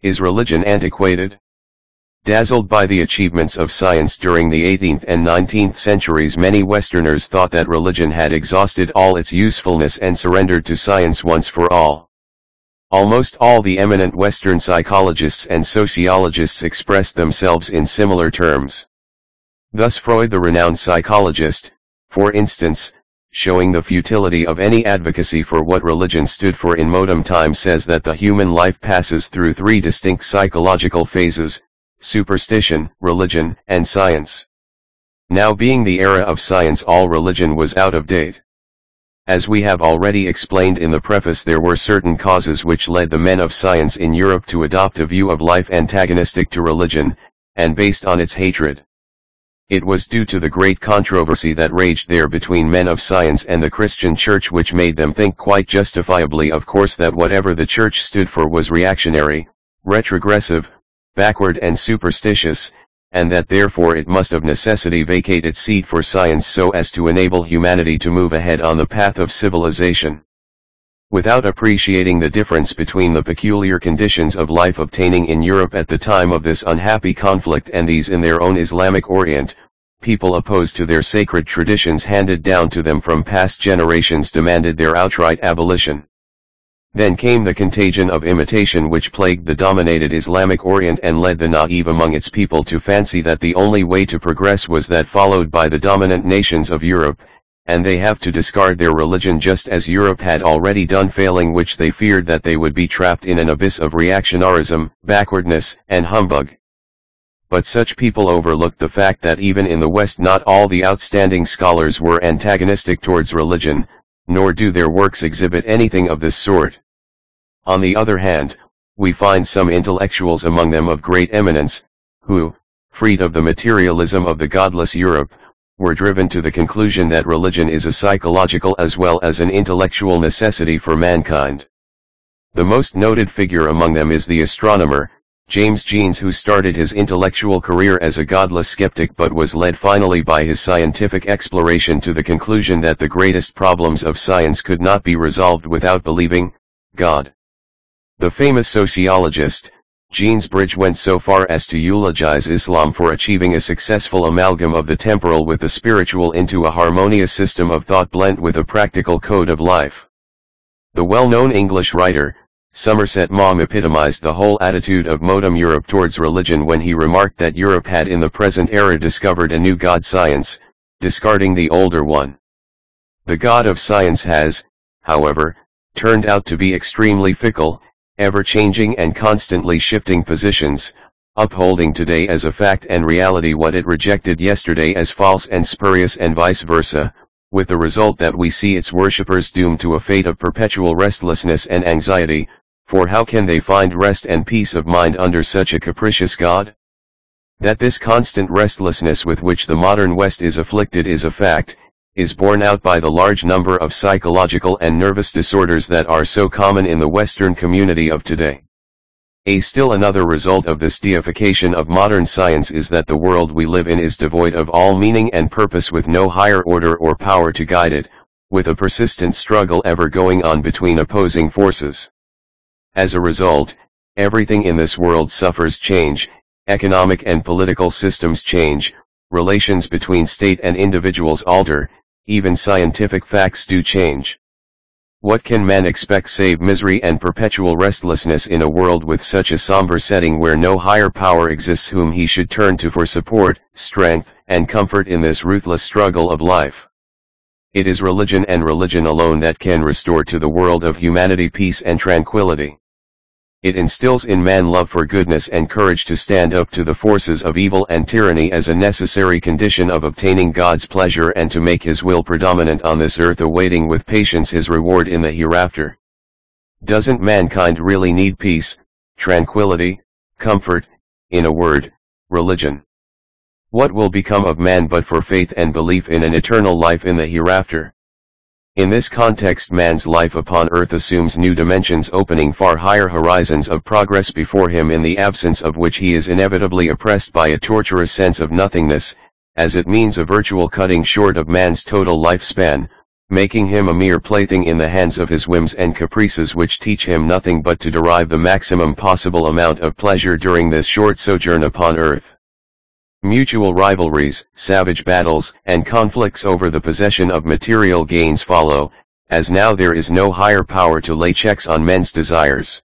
Is religion antiquated? Dazzled by the achievements of science during the 18th and 19th centuries many Westerners thought that religion had exhausted all its usefulness and surrendered to science once for all. Almost all the eminent Western psychologists and sociologists expressed themselves in similar terms. Thus Freud the renowned psychologist, for instance, showing the futility of any advocacy for what religion stood for in modem time says that the human life passes through three distinct psychological phases, superstition, religion, and science. Now being the era of science all religion was out of date. As we have already explained in the preface there were certain causes which led the men of science in Europe to adopt a view of life antagonistic to religion, and based on its hatred. It was due to the great controversy that raged there between men of science and the Christian church which made them think quite justifiably of course that whatever the church stood for was reactionary, retrogressive, backward and superstitious, and that therefore it must of necessity vacate its seat for science so as to enable humanity to move ahead on the path of civilization. Without appreciating the difference between the peculiar conditions of life obtaining in Europe at the time of this unhappy conflict and these in their own Islamic Orient, people opposed to their sacred traditions handed down to them from past generations demanded their outright abolition. Then came the contagion of imitation which plagued the dominated Islamic Orient and led the naive among its people to fancy that the only way to progress was that followed by the dominant nations of Europe, and they have to discard their religion just as Europe had already done failing which they feared that they would be trapped in an abyss of reactionarism, backwardness, and humbug. But such people overlooked the fact that even in the West not all the outstanding scholars were antagonistic towards religion, nor do their works exhibit anything of this sort. On the other hand, we find some intellectuals among them of great eminence, who, freed of the materialism of the godless Europe, were driven to the conclusion that religion is a psychological as well as an intellectual necessity for mankind. The most noted figure among them is the astronomer, James Jeans who started his intellectual career as a godless skeptic but was led finally by his scientific exploration to the conclusion that the greatest problems of science could not be resolved without believing, God. The famous sociologist, Jeans Bridge went so far as to eulogize Islam for achieving a successful amalgam of the temporal with the spiritual into a harmonious system of thought blent with a practical code of life. The well-known English writer, Somerset Maugham epitomized the whole attitude of modem Europe towards religion when he remarked that Europe had in the present era discovered a new God science, discarding the older one. The God of science has, however, turned out to be extremely fickle, ever-changing and constantly shifting positions, upholding today as a fact and reality what it rejected yesterday as false and spurious and vice versa, with the result that we see its worshippers doomed to a fate of perpetual restlessness and anxiety, for how can they find rest and peace of mind under such a capricious God? That this constant restlessness with which the modern West is afflicted is a fact, is borne out by the large number of psychological and nervous disorders that are so common in the Western community of today. A still another result of this deification of modern science is that the world we live in is devoid of all meaning and purpose with no higher order or power to guide it, with a persistent struggle ever going on between opposing forces. As a result, everything in this world suffers change, economic and political systems change, relations between state and individuals alter, even scientific facts do change. What can man expect save misery and perpetual restlessness in a world with such a somber setting where no higher power exists whom he should turn to for support, strength, and comfort in this ruthless struggle of life? It is religion and religion alone that can restore to the world of humanity peace and tranquility. It instills in man love for goodness and courage to stand up to the forces of evil and tyranny as a necessary condition of obtaining God's pleasure and to make his will predominant on this earth awaiting with patience his reward in the hereafter. Doesn't mankind really need peace, tranquility, comfort, in a word, religion? What will become of man but for faith and belief in an eternal life in the hereafter? In this context man's life upon earth assumes new dimensions opening far higher horizons of progress before him in the absence of which he is inevitably oppressed by a torturous sense of nothingness, as it means a virtual cutting short of man's total lifespan, making him a mere plaything in the hands of his whims and caprices which teach him nothing but to derive the maximum possible amount of pleasure during this short sojourn upon earth. Mutual rivalries, savage battles, and conflicts over the possession of material gains follow, as now there is no higher power to lay checks on men's desires.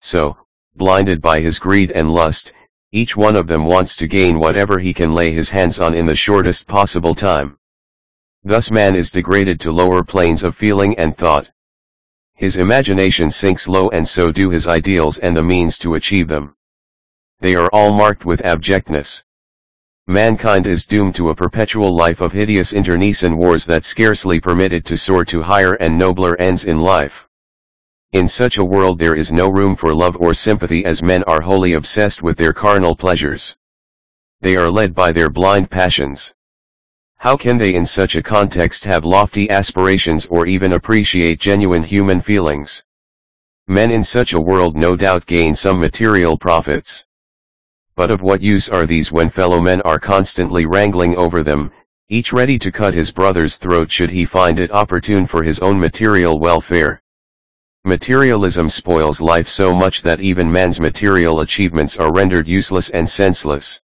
So, blinded by his greed and lust, each one of them wants to gain whatever he can lay his hands on in the shortest possible time. Thus man is degraded to lower planes of feeling and thought. His imagination sinks low and so do his ideals and the means to achieve them. They are all marked with abjectness. Mankind is doomed to a perpetual life of hideous internecine wars that scarcely permit it to soar to higher and nobler ends in life. In such a world there is no room for love or sympathy as men are wholly obsessed with their carnal pleasures. They are led by their blind passions. How can they in such a context have lofty aspirations or even appreciate genuine human feelings? Men in such a world no doubt gain some material profits. But of what use are these when fellow men are constantly wrangling over them, each ready to cut his brother's throat should he find it opportune for his own material welfare? Materialism spoils life so much that even man's material achievements are rendered useless and senseless.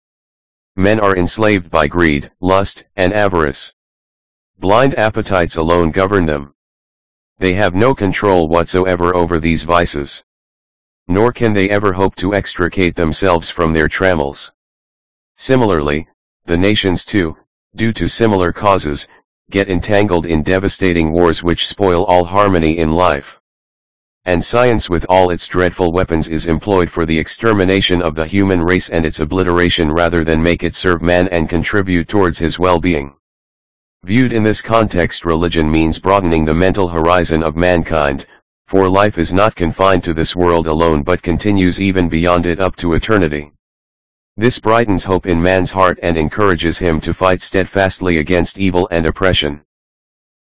Men are enslaved by greed, lust, and avarice. Blind appetites alone govern them. They have no control whatsoever over these vices. Nor can they ever hope to extricate themselves from their trammels. Similarly, the nations too, due to similar causes, get entangled in devastating wars which spoil all harmony in life and science with all its dreadful weapons is employed for the extermination of the human race and its obliteration rather than make it serve man and contribute towards his well-being. Viewed in this context religion means broadening the mental horizon of mankind, for life is not confined to this world alone but continues even beyond it up to eternity. This brightens hope in man's heart and encourages him to fight steadfastly against evil and oppression.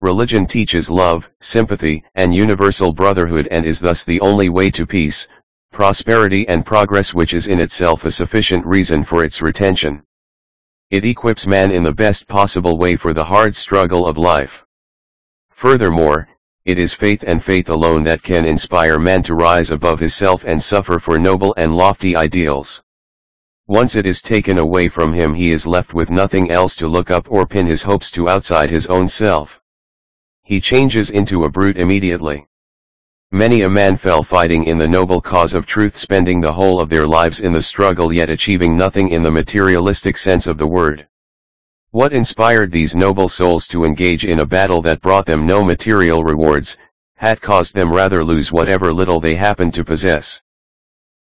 Religion teaches love, sympathy, and universal brotherhood and is thus the only way to peace, prosperity and progress which is in itself a sufficient reason for its retention. It equips man in the best possible way for the hard struggle of life. Furthermore, it is faith and faith alone that can inspire man to rise above his self and suffer for noble and lofty ideals. Once it is taken away from him he is left with nothing else to look up or pin his hopes to outside his own self he changes into a brute immediately. Many a man fell fighting in the noble cause of truth spending the whole of their lives in the struggle yet achieving nothing in the materialistic sense of the word. What inspired these noble souls to engage in a battle that brought them no material rewards, had caused them rather lose whatever little they happened to possess.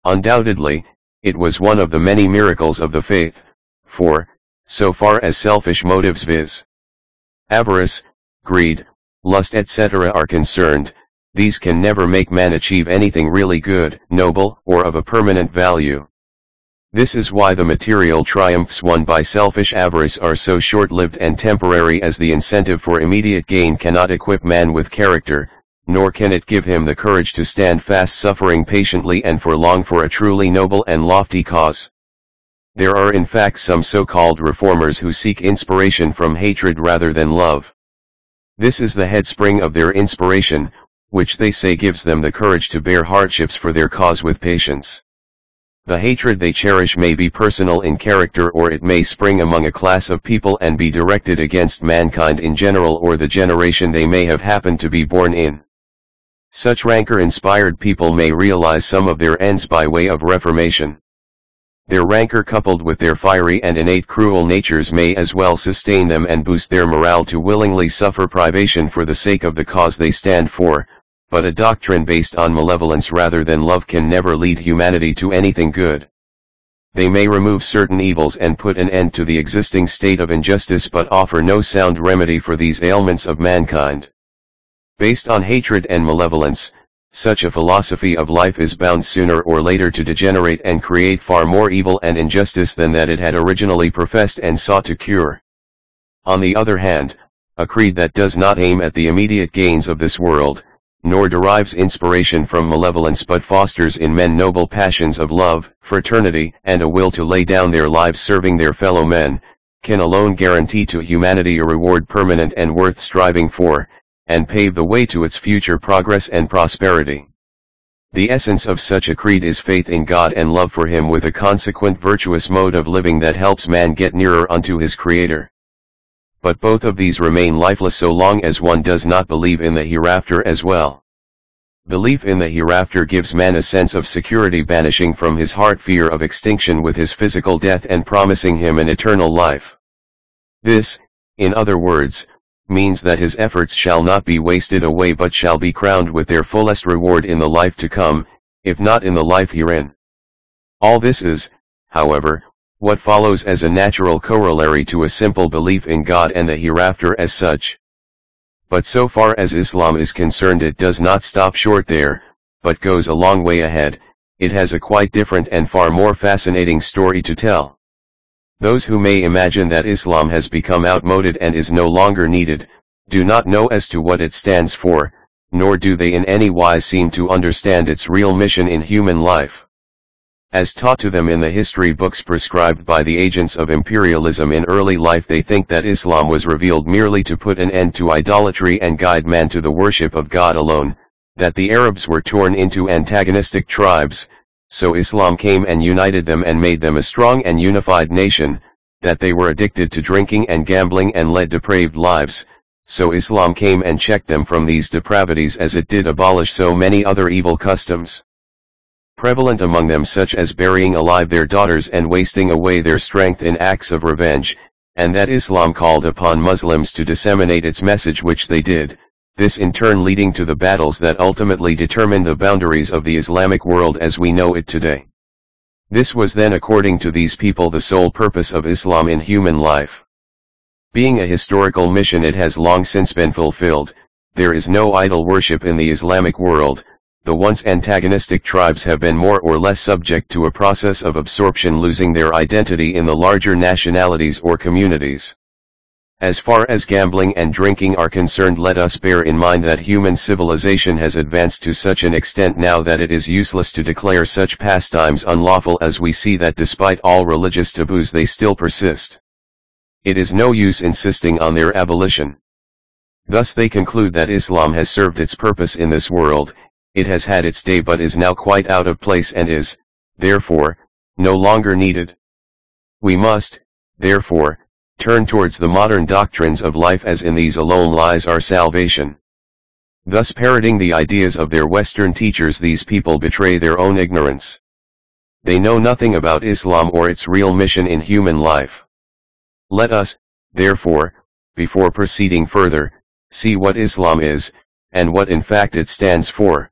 Undoubtedly, it was one of the many miracles of the faith, for, so far as selfish motives viz. Avarice, greed, lust etc. are concerned, these can never make man achieve anything really good, noble, or of a permanent value. This is why the material triumphs won by selfish avarice are so short-lived and temporary as the incentive for immediate gain cannot equip man with character, nor can it give him the courage to stand fast suffering patiently and for long for a truly noble and lofty cause. There are in fact some so-called reformers who seek inspiration from hatred rather than love. This is the headspring of their inspiration, which they say gives them the courage to bear hardships for their cause with patience. The hatred they cherish may be personal in character or it may spring among a class of people and be directed against mankind in general or the generation they may have happened to be born in. Such rancor-inspired people may realize some of their ends by way of reformation. Their rancor coupled with their fiery and innate cruel natures may as well sustain them and boost their morale to willingly suffer privation for the sake of the cause they stand for, but a doctrine based on malevolence rather than love can never lead humanity to anything good. They may remove certain evils and put an end to the existing state of injustice but offer no sound remedy for these ailments of mankind. Based on hatred and malevolence, such a philosophy of life is bound sooner or later to degenerate and create far more evil and injustice than that it had originally professed and sought to cure. On the other hand, a creed that does not aim at the immediate gains of this world, nor derives inspiration from malevolence but fosters in men noble passions of love, fraternity, and a will to lay down their lives serving their fellow men, can alone guarantee to humanity a reward permanent and worth striving for, and pave the way to its future progress and prosperity. The essence of such a creed is faith in God and love for Him with a consequent virtuous mode of living that helps man get nearer unto his Creator. But both of these remain lifeless so long as one does not believe in the hereafter as well. Belief in the hereafter gives man a sense of security banishing from his heart fear of extinction with his physical death and promising him an eternal life. This, in other words, means that his efforts shall not be wasted away but shall be crowned with their fullest reward in the life to come, if not in the life herein. All this is, however, what follows as a natural corollary to a simple belief in God and the hereafter as such. But so far as Islam is concerned it does not stop short there, but goes a long way ahead, it has a quite different and far more fascinating story to tell. Those who may imagine that Islam has become outmoded and is no longer needed, do not know as to what it stands for, nor do they in any wise seem to understand its real mission in human life. As taught to them in the history books prescribed by the agents of imperialism in early life. They think that Islam was revealed merely to put an end to idolatry and guide man to the worship of God alone, that the Arabs were torn into antagonistic tribes, so Islam came and united them and made them a strong and unified nation, that they were addicted to drinking and gambling and led depraved lives, so Islam came and checked them from these depravities as it did abolish so many other evil customs prevalent among them such as burying alive their daughters and wasting away their strength in acts of revenge, and that Islam called upon Muslims to disseminate its message which they did, this in turn leading to the battles that ultimately determined the boundaries of the Islamic world as we know it today. This was then according to these people the sole purpose of Islam in human life. Being a historical mission it has long since been fulfilled, there is no idol worship in the Islamic world, the once antagonistic tribes have been more or less subject to a process of absorption losing their identity in the larger nationalities or communities. As far as gambling and drinking are concerned let us bear in mind that human civilization has advanced to such an extent now that it is useless to declare such pastimes unlawful as we see that despite all religious taboos they still persist. It is no use insisting on their abolition. Thus they conclude that Islam has served its purpose in this world, it has had its day but is now quite out of place and is, therefore, no longer needed. We must, therefore, turn towards the modern doctrines of life as in these alone lies our salvation. Thus parroting the ideas of their Western teachers these people betray their own ignorance. They know nothing about Islam or its real mission in human life. Let us, therefore, before proceeding further, see what Islam is, and what in fact it stands for.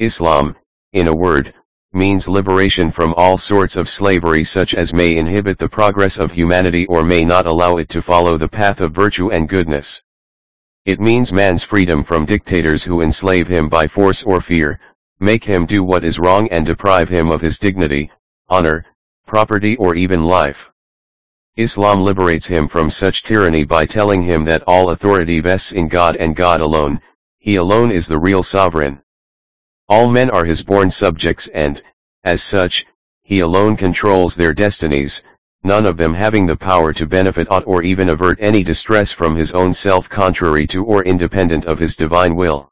Islam, in a word, means liberation from all sorts of slavery such as may inhibit the progress of humanity or may not allow it to follow the path of virtue and goodness. It means man's freedom from dictators who enslave him by force or fear, make him do what is wrong and deprive him of his dignity, honor, property or even life. Islam liberates him from such tyranny by telling him that all authority vests in God and God alone, he alone is the real sovereign. All men are his born subjects and, as such, he alone controls their destinies, none of them having the power to benefit aught or even avert any distress from his own self contrary to or independent of his divine will.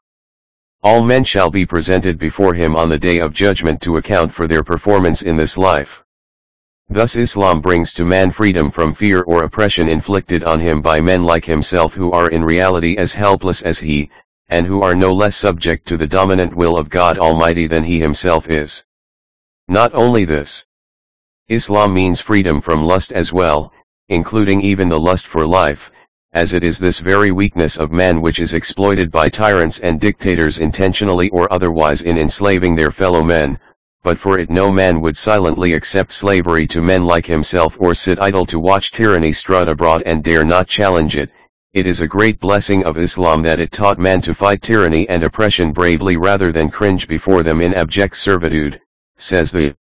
All men shall be presented before him on the day of judgment to account for their performance in this life. Thus Islam brings to man freedom from fear or oppression inflicted on him by men like himself who are in reality as helpless as he, and who are no less subject to the dominant will of God Almighty than he himself is. Not only this. Islam means freedom from lust as well, including even the lust for life, as it is this very weakness of man which is exploited by tyrants and dictators intentionally or otherwise in enslaving their fellow men, but for it no man would silently accept slavery to men like himself or sit idle to watch tyranny strut abroad and dare not challenge it, it is a great blessing of Islam that it taught man to fight tyranny and oppression bravely rather than cringe before them in abject servitude, says the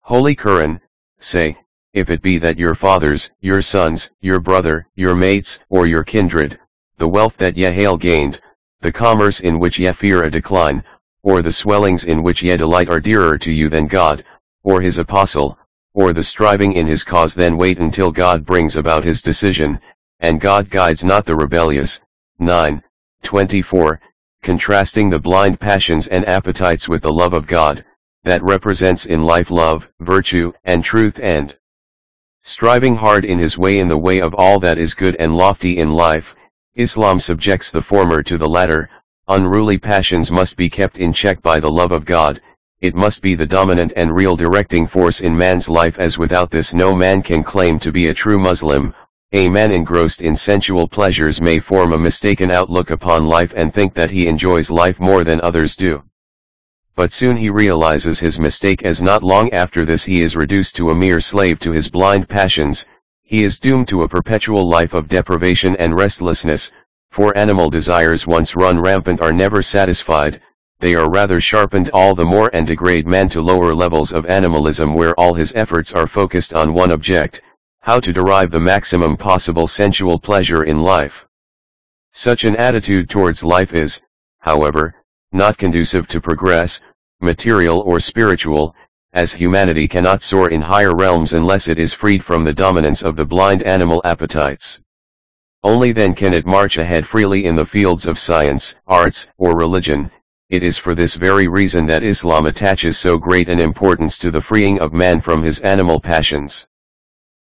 Holy Quran, say, if it be that your fathers, your sons, your brother, your mates, or your kindred, the wealth that ye hail gained, the commerce in which ye fear a decline, or the swellings in which ye delight are dearer to you than God, or his apostle, or the striving in his cause then wait until God brings about his decision, and God guides not the rebellious. 9. 24. Contrasting the blind passions and appetites with the love of God, that represents in life love, virtue, and truth and striving hard in his way in the way of all that is good and lofty in life, Islam subjects the former to the latter, unruly passions must be kept in check by the love of God, it must be the dominant and real directing force in man's life as without this no man can claim to be a true Muslim, a man engrossed in sensual pleasures may form a mistaken outlook upon life and think that he enjoys life more than others do. But soon he realizes his mistake as not long after this he is reduced to a mere slave to his blind passions, he is doomed to a perpetual life of deprivation and restlessness, for animal desires once run rampant are never satisfied, they are rather sharpened all the more and degrade man to lower levels of animalism where all his efforts are focused on one object, how to derive the maximum possible sensual pleasure in life. Such an attitude towards life is, however, not conducive to progress, material or spiritual, as humanity cannot soar in higher realms unless it is freed from the dominance of the blind animal appetites. Only then can it march ahead freely in the fields of science, arts, or religion, it is for this very reason that Islam attaches so great an importance to the freeing of man from his animal passions.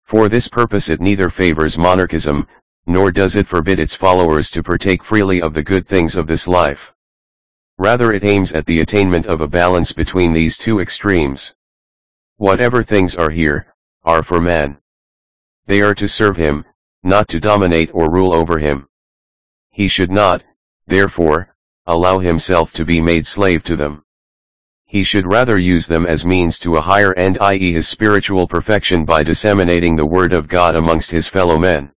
For this purpose it neither favors monarchism, nor does it forbid its followers to partake freely of the good things of this life. Rather it aims at the attainment of a balance between these two extremes. Whatever things are here, are for man. They are to serve him, not to dominate or rule over him. He should not, therefore, allow himself to be made slave to them. He should rather use them as means to a higher end i.e. his spiritual perfection by disseminating the word of God amongst his fellow men.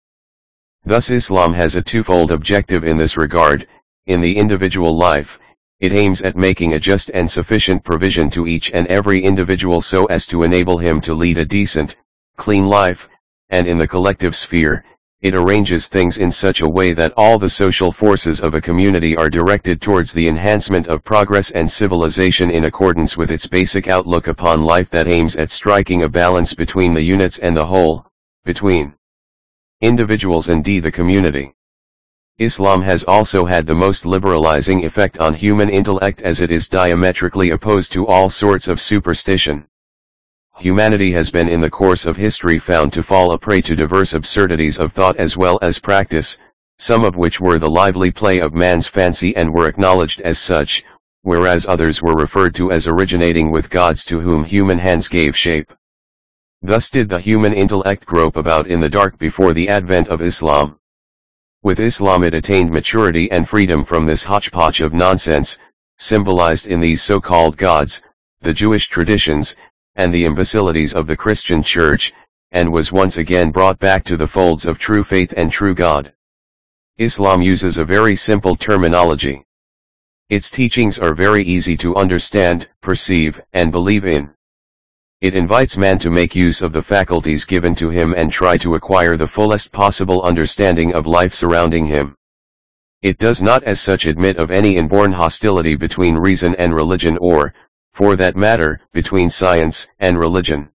Thus Islam has a twofold objective in this regard, in the individual life, it aims at making a just and sufficient provision to each and every individual so as to enable him to lead a decent, clean life, and in the collective sphere, it arranges things in such a way that all the social forces of a community are directed towards the enhancement of progress and civilization in accordance with its basic outlook upon life that aims at striking a balance between the units and the whole, between individuals and d the community. Islam has also had the most liberalizing effect on human intellect as it is diametrically opposed to all sorts of superstition humanity has been in the course of history found to fall a prey to diverse absurdities of thought as well as practice, some of which were the lively play of man's fancy and were acknowledged as such, whereas others were referred to as originating with gods to whom human hands gave shape. Thus did the human intellect grope about in the dark before the advent of Islam. With Islam it attained maturity and freedom from this hodgepodge of nonsense, symbolized in these so-called gods, the Jewish traditions, and the imbecilities of the Christian Church, and was once again brought back to the folds of true faith and true God. Islam uses a very simple terminology. Its teachings are very easy to understand, perceive, and believe in. It invites man to make use of the faculties given to him and try to acquire the fullest possible understanding of life surrounding him. It does not as such admit of any inborn hostility between reason and religion or, for that matter, between science and religion.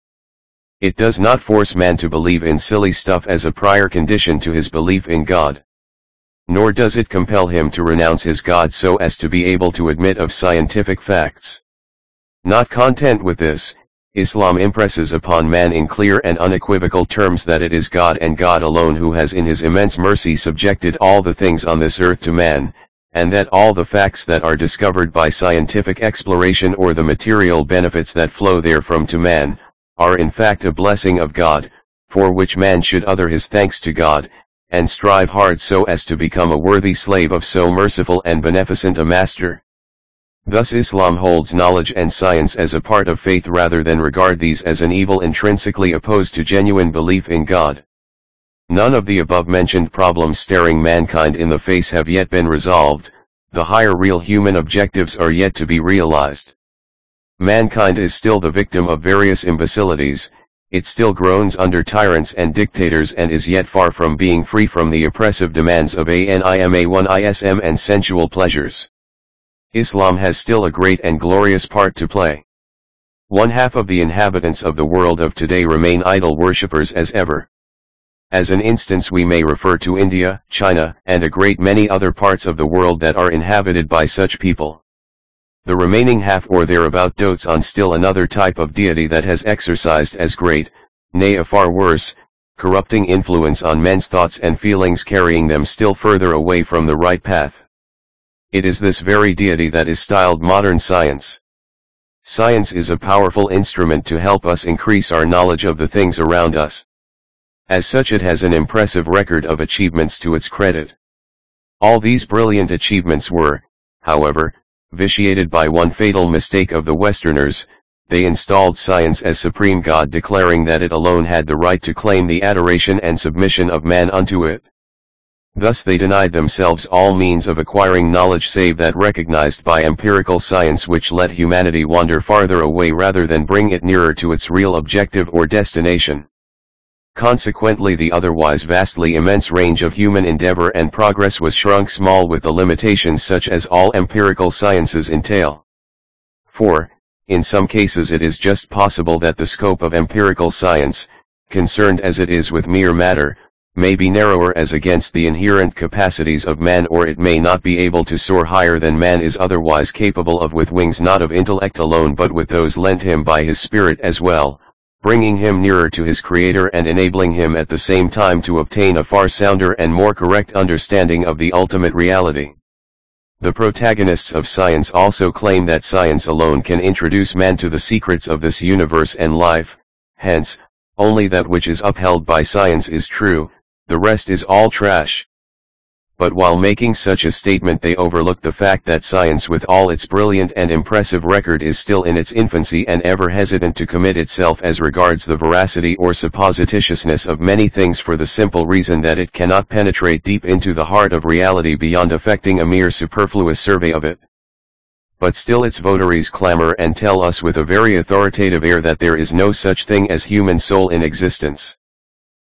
It does not force man to believe in silly stuff as a prior condition to his belief in God. Nor does it compel him to renounce his God so as to be able to admit of scientific facts. Not content with this, Islam impresses upon man in clear and unequivocal terms that it is God and God alone who has in his immense mercy subjected all the things on this earth to man, and that all the facts that are discovered by scientific exploration or the material benefits that flow therefrom to man, are in fact a blessing of God, for which man should utter his thanks to God, and strive hard so as to become a worthy slave of so merciful and beneficent a master. Thus Islam holds knowledge and science as a part of faith rather than regard these as an evil intrinsically opposed to genuine belief in God. None of the above-mentioned problems staring mankind in the face have yet been resolved, the higher real human objectives are yet to be realized. Mankind is still the victim of various imbecilities, it still groans under tyrants and dictators and is yet far from being free from the oppressive demands of ANIMA1ISM and sensual pleasures. Islam has still a great and glorious part to play. One half of the inhabitants of the world of today remain idol worshippers as ever. As an instance we may refer to India, China, and a great many other parts of the world that are inhabited by such people. The remaining half or thereabout dotes on still another type of deity that has exercised as great, nay a far worse, corrupting influence on men's thoughts and feelings carrying them still further away from the right path. It is this very deity that is styled modern science. Science is a powerful instrument to help us increase our knowledge of the things around us. As such it has an impressive record of achievements to its credit. All these brilliant achievements were, however, vitiated by one fatal mistake of the Westerners, they installed science as supreme God declaring that it alone had the right to claim the adoration and submission of man unto it. Thus they denied themselves all means of acquiring knowledge save that recognized by empirical science which let humanity wander farther away rather than bring it nearer to its real objective or destination. Consequently the otherwise vastly immense range of human endeavor and progress was shrunk small with the limitations such as all empirical sciences entail. 4. In some cases it is just possible that the scope of empirical science, concerned as it is with mere matter, may be narrower as against the inherent capacities of man or it may not be able to soar higher than man is otherwise capable of with wings not of intellect alone but with those lent him by his spirit as well, bringing him nearer to his creator and enabling him at the same time to obtain a far sounder and more correct understanding of the ultimate reality. The protagonists of science also claim that science alone can introduce man to the secrets of this universe and life, hence, only that which is upheld by science is true, the rest is all trash but while making such a statement they overlook the fact that science with all its brilliant and impressive record is still in its infancy and ever hesitant to commit itself as regards the veracity or supposititiousness of many things for the simple reason that it cannot penetrate deep into the heart of reality beyond effecting a mere superfluous survey of it. But still its votaries clamor and tell us with a very authoritative air that there is no such thing as human soul in existence.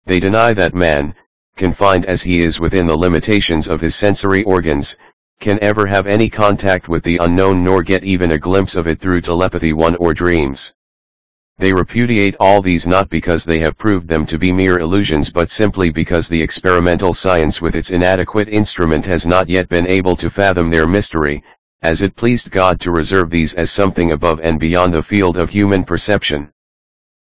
They deny that man, confined as he is within the limitations of his sensory organs, can ever have any contact with the unknown nor get even a glimpse of it through telepathy one or dreams. They repudiate all these not because they have proved them to be mere illusions but simply because the experimental science with its inadequate instrument has not yet been able to fathom their mystery, as it pleased God to reserve these as something above and beyond the field of human perception.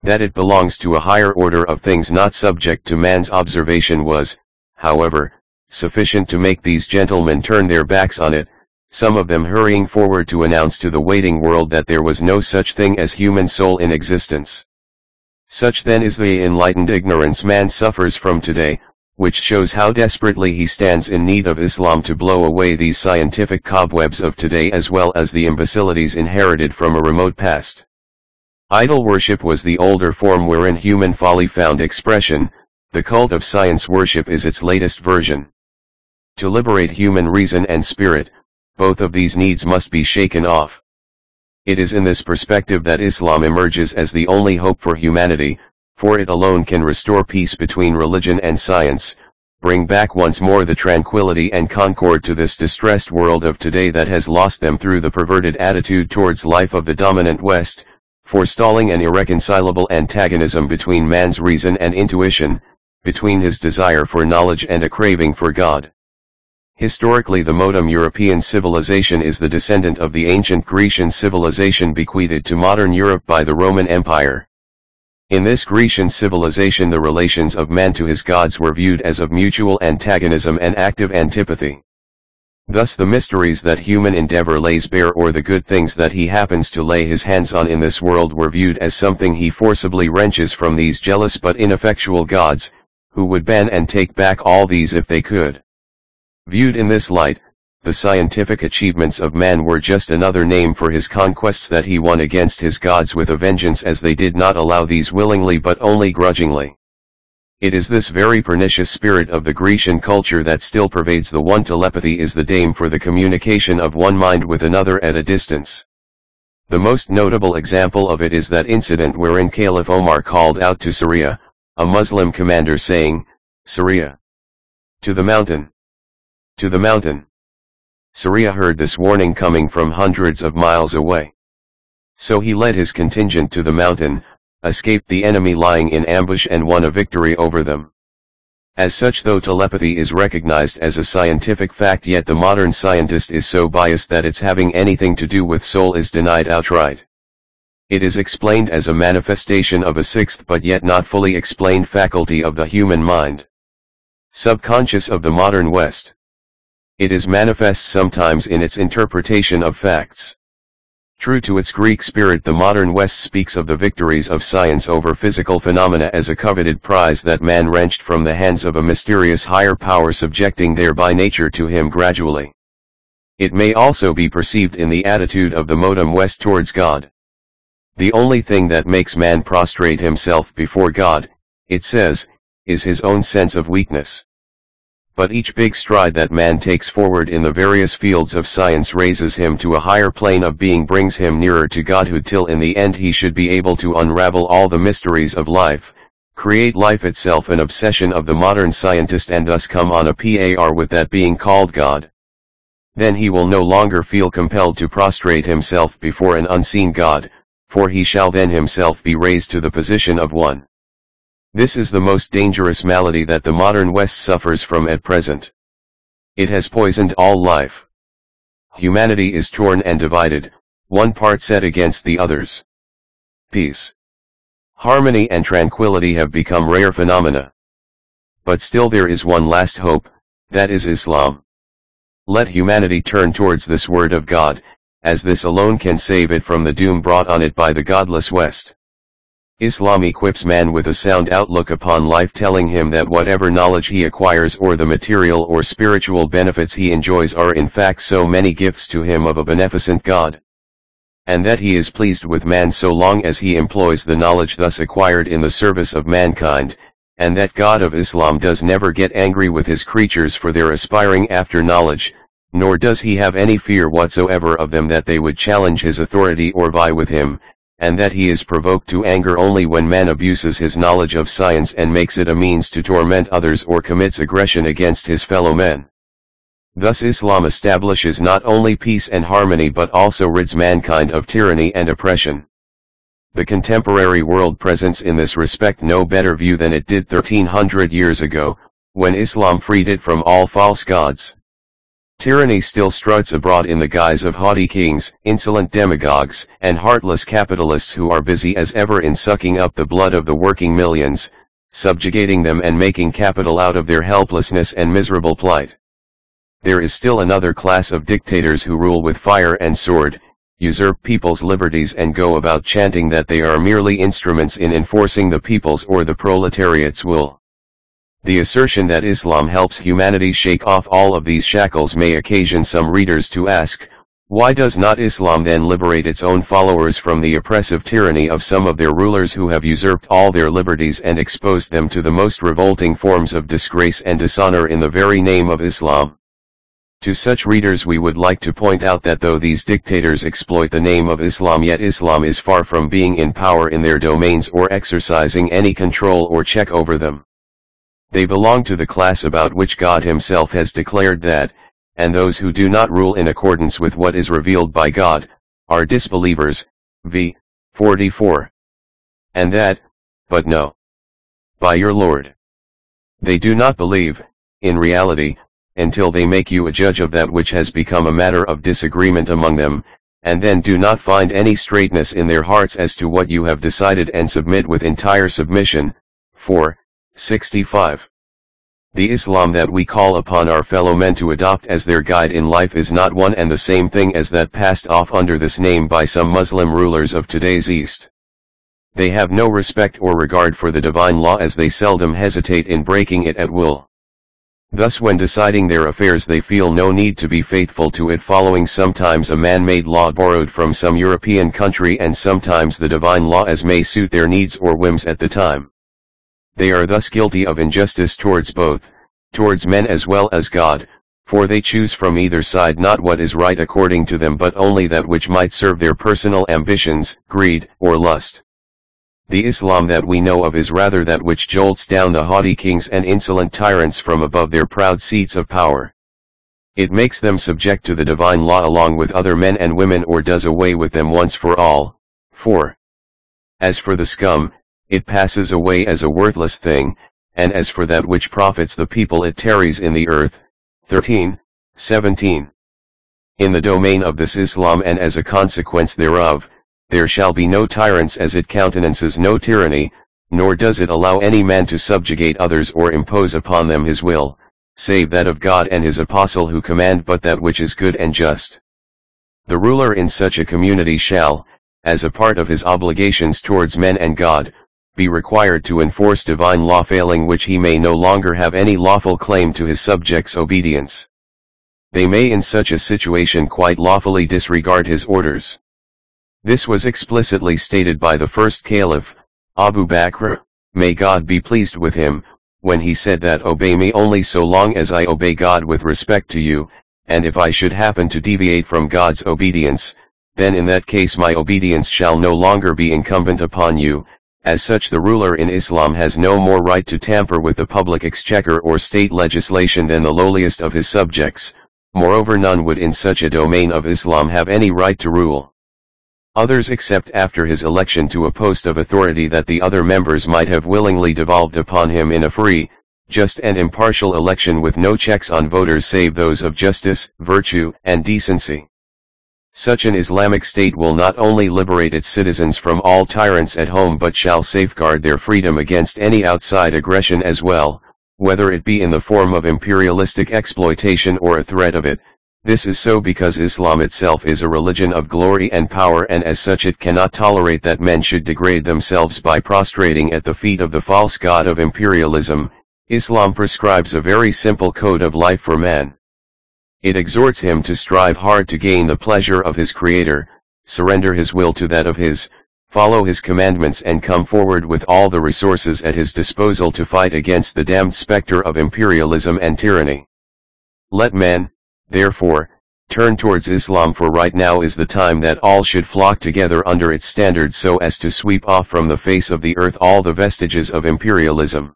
That it belongs to a higher order of things not subject to man's observation was, however, sufficient to make these gentlemen turn their backs on it, some of them hurrying forward to announce to the waiting world that there was no such thing as human soul in existence. Such then is the enlightened ignorance man suffers from today, which shows how desperately he stands in need of Islam to blow away these scientific cobwebs of today as well as the imbecilities inherited from a remote past. Idol worship was the older form wherein human folly found expression, the cult of science worship is its latest version. To liberate human reason and spirit, both of these needs must be shaken off. It is in this perspective that Islam emerges as the only hope for humanity, for it alone can restore peace between religion and science, bring back once more the tranquility and concord to this distressed world of today that has lost them through the perverted attitude towards life of the dominant West, forestalling an irreconcilable antagonism between man's reason and intuition, between his desire for knowledge and a craving for God. Historically the modem European civilization is the descendant of the ancient Grecian civilization bequeathed to modern Europe by the Roman Empire. In this Grecian civilization the relations of man to his gods were viewed as of mutual antagonism and active antipathy. Thus the mysteries that human endeavor lays bare or the good things that he happens to lay his hands on in this world were viewed as something he forcibly wrenches from these jealous but ineffectual gods, who would ban and take back all these if they could. Viewed in this light, the scientific achievements of man were just another name for his conquests that he won against his gods with a vengeance as they did not allow these willingly but only grudgingly. It is this very pernicious spirit of the Grecian culture that still pervades the one telepathy is the dame for the communication of one mind with another at a distance. The most notable example of it is that incident wherein Caliph Omar called out to Sariya, a Muslim commander saying, Sariya! To the mountain. To the mountain. Sariya heard this warning coming from hundreds of miles away. So he led his contingent to the mountain, escaped the enemy lying in ambush and won a victory over them. As such though telepathy is recognized as a scientific fact yet the modern scientist is so biased that its having anything to do with soul is denied outright. It is explained as a manifestation of a sixth but yet not fully explained faculty of the human mind. Subconscious of the modern West. It is manifest sometimes in its interpretation of facts. True to its Greek spirit the modern West speaks of the victories of science over physical phenomena as a coveted prize that man wrenched from the hands of a mysterious higher power subjecting thereby nature to him gradually. It may also be perceived in the attitude of the modem West towards God. The only thing that makes man prostrate himself before God, it says, is his own sense of weakness. But each big stride that man takes forward in the various fields of science raises him to a higher plane of being brings him nearer to Godhood till in the end he should be able to unravel all the mysteries of life, create life itself an obsession of the modern scientist and thus come on a par with that being called God. Then he will no longer feel compelled to prostrate himself before an unseen God, for he shall then himself be raised to the position of one. This is the most dangerous malady that the modern West suffers from at present. It has poisoned all life. Humanity is torn and divided, one part set against the others. Peace. Harmony and tranquility have become rare phenomena. But still there is one last hope, that is Islam. Let humanity turn towards this word of God, as this alone can save it from the doom brought on it by the godless West. Islam equips man with a sound outlook upon life telling him that whatever knowledge he acquires or the material or spiritual benefits he enjoys are in fact so many gifts to him of a beneficent God. And that he is pleased with man so long as he employs the knowledge thus acquired in the service of mankind, and that God of Islam does never get angry with his creatures for their aspiring after knowledge, nor does he have any fear whatsoever of them that they would challenge his authority or vie with him, and that he is provoked to anger only when man abuses his knowledge of science and makes it a means to torment others or commits aggression against his fellow men. Thus Islam establishes not only peace and harmony but also rids mankind of tyranny and oppression. The contemporary world presents in this respect no better view than it did 1300 years ago, when Islam freed it from all false gods. Tyranny still struts abroad in the guise of haughty kings, insolent demagogues, and heartless capitalists who are busy as ever in sucking up the blood of the working millions, subjugating them and making capital out of their helplessness and miserable plight. There is still another class of dictators who rule with fire and sword, usurp people's liberties and go about chanting that they are merely instruments in enforcing the people's or the proletariat's will. The assertion that Islam helps humanity shake off all of these shackles may occasion some readers to ask, why does not Islam then liberate its own followers from the oppressive tyranny of some of their rulers who have usurped all their liberties and exposed them to the most revolting forms of disgrace and dishonor in the very name of Islam? To such readers we would like to point out that though these dictators exploit the name of Islam yet Islam is far from being in power in their domains or exercising any control or check over them. They belong to the class about which God himself has declared that, and those who do not rule in accordance with what is revealed by God, are disbelievers, v. 44. And that, but no. By your Lord. They do not believe, in reality, until they make you a judge of that which has become a matter of disagreement among them, and then do not find any straightness in their hearts as to what you have decided and submit with entire submission, for, 65. The Islam that we call upon our fellow men to adopt as their guide in life is not one and the same thing as that passed off under this name by some Muslim rulers of today's East. They have no respect or regard for the divine law as they seldom hesitate in breaking it at will. Thus when deciding their affairs they feel no need to be faithful to it following sometimes a man-made law borrowed from some European country and sometimes the divine law as may suit their needs or whims at the time. They are thus guilty of injustice towards both, towards men as well as God, for they choose from either side not what is right according to them but only that which might serve their personal ambitions, greed, or lust. The Islam that we know of is rather that which jolts down the haughty kings and insolent tyrants from above their proud seats of power. It makes them subject to the divine law along with other men and women or does away with them once for all, 4. As for the scum, it passes away as a worthless thing, and as for that which profits the people it tarries in the earth. 13, 17. In the domain of this Islam and as a consequence thereof, there shall be no tyrants as it countenances no tyranny, nor does it allow any man to subjugate others or impose upon them his will, save that of God and his apostle who command but that which is good and just. The ruler in such a community shall, as a part of his obligations towards men and God, be required to enforce divine law failing which he may no longer have any lawful claim to his subjects' obedience. They may in such a situation quite lawfully disregard his orders. This was explicitly stated by the first caliph, Abu Bakr, may God be pleased with him, when he said that obey me only so long as I obey God with respect to you, and if I should happen to deviate from God's obedience, then in that case my obedience shall no longer be incumbent upon you, as such the ruler in Islam has no more right to tamper with the public exchequer or state legislation than the lowliest of his subjects, moreover none would in such a domain of Islam have any right to rule. Others except after his election to a post of authority that the other members might have willingly devolved upon him in a free, just and impartial election with no checks on voters save those of justice, virtue, and decency. Such an Islamic state will not only liberate its citizens from all tyrants at home but shall safeguard their freedom against any outside aggression as well, whether it be in the form of imperialistic exploitation or a threat of it. This is so because Islam itself is a religion of glory and power and as such it cannot tolerate that men should degrade themselves by prostrating at the feet of the false god of imperialism. Islam prescribes a very simple code of life for man. It exhorts him to strive hard to gain the pleasure of his Creator, surrender his will to that of his, follow his commandments and come forward with all the resources at his disposal to fight against the damned specter of imperialism and tyranny. Let men, therefore, turn towards Islam for right now is the time that all should flock together under its standard so as to sweep off from the face of the earth all the vestiges of imperialism.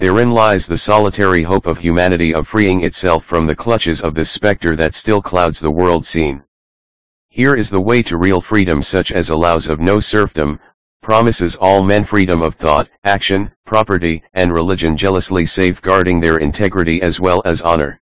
Therein lies the solitary hope of humanity of freeing itself from the clutches of this specter that still clouds the world scene. Here is the way to real freedom such as allows of no serfdom, promises all men freedom of thought, action, property, and religion jealously safeguarding their integrity as well as honor.